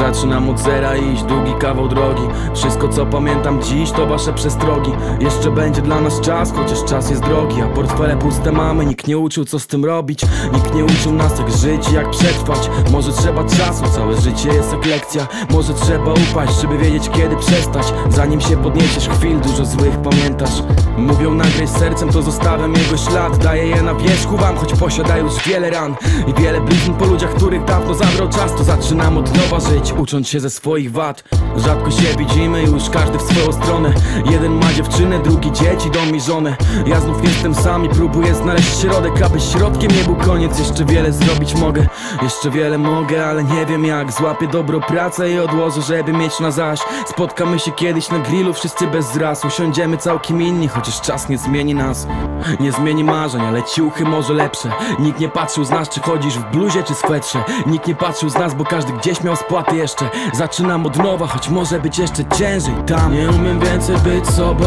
Zaczynam od zera iść długi kawał drogi. Wszystko co pamiętam dziś to wasze przestrogi. Jeszcze będzie dla nas czas, chociaż czas jest drogi. A portfele puste mamy, nikt nie uczył co z tym robić. Nikt nie uczył nas jak żyć i jak przetrwać. Może trzeba czasu, całe życie jest jak lekcja. Może trzeba upaść, żeby wiedzieć kiedy przestać. Zanim się podniesiesz chwil, dużo złych pamiętasz. Mówią nagraj sercem, to zostawiam jego ślad. Daję je na wierzchu wam, choć posiada już wiele ran. I wiele blizn po ludziach, których dawno zabrał czas To zaczynam od nowa żyć, ucząc się ze swoich wad. Rzadko się widzimy, już każdy w swoją stronę. Jeden ma dziewczynę, drugi dzieci, dom i żonę. Ja znów jestem sam i próbuję znaleźć środek Aby środkiem nie był koniec, jeszcze wiele zrobić mogę Jeszcze wiele mogę, ale nie wiem jak. Złapię dobrą pracę i odłożę, żeby mieć na zaś. Spotkamy się kiedyś na grillu, wszyscy bez zraz Usiądziemy całkiem inni, chociaż czas nie zmieni nas. Nie zmieni marzeń, ale ciuchy może lepsze. Nikt nie patrzył z nas, czy chodzisz w bluzie czy swetrze. Nikt nie patrzył z nas, bo każdy gdzieś miał spłaty jeszcze. Zaczynam od nowa, choć może być jeszcze ciężej tam. Nie umiem więcej być sobą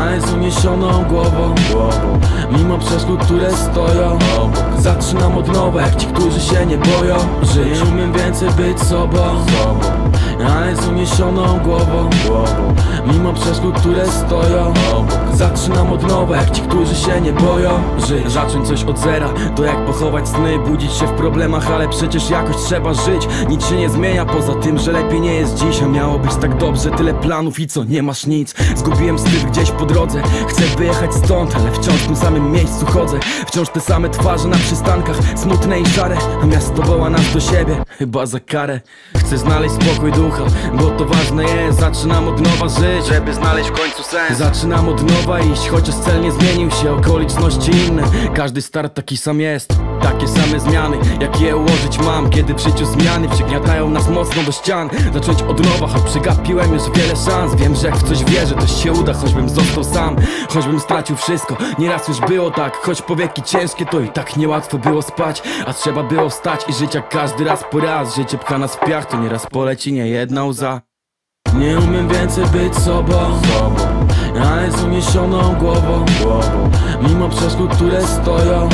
Ale z uniesioną głową. Mimo przeszkód, które stoją Zaczynam od nowa, jak ci, którzy się nie boją Żyć. Nie umiem więcej być sobą Ale z uniesioną głową. Mimo przeszkód, które stoją Zaczynam od nowa, jak ci, którzy się nie boją. Żyć Zacząć coś od zera, to jak pochować sny Budzić się w problemach, ale przecież jakoś trzeba żyć. Nic się nie zmienia, poza tym, że lepiej nie jest dziś A miało być tak dobrze, tyle planów i co, nie masz nic. Zgubiłem styl gdzieś po drodze. Chcę wyjechać stąd, ale wciąż w tym samym miejscu chodzę. Wciąż te same twarze na przystankach Smutne i szare, a miasto woła nas do siebie Chyba za karę. Chcę znaleźć spokój ducha, bo to ważne jest. Zaczynam od nowa żyć, żeby znaleźć w końcu sens. Zaczynam od nowa iść, chociaż cel nie zmienił się Okoliczności inne, każdy start taki sam jest Takie same zmiany, jakie je ułożyć mam Kiedy w życiu zmiany przygniatają nas mocno do ścian. Zacząć od nowa, choć przegapiłem już wiele szans. Wiem, że jak w coś wierzę, to się uda Choćbym został sam, choćbym stracił wszystko Nieraz już było tak, choć powieki ciężkie To i tak niełatwo było spać. A trzeba było wstać i żyć jak każdy raz po raz. Życie pcha nas w piach, to nieraz poleci nie jedna łza nie umiem więcej być sobą Ale z uniesioną głową. Mimo przeszkód, które stoją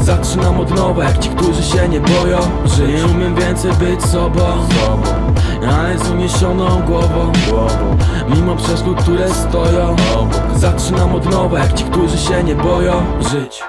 Zaczynam od nowa, jak ci, którzy się nie boją Nie umiem więcej być sobą. Ale z uniesioną głową. Mimo przeszkód, które stoją Zaczynam od nowa, jak ci, którzy się nie boją Żyć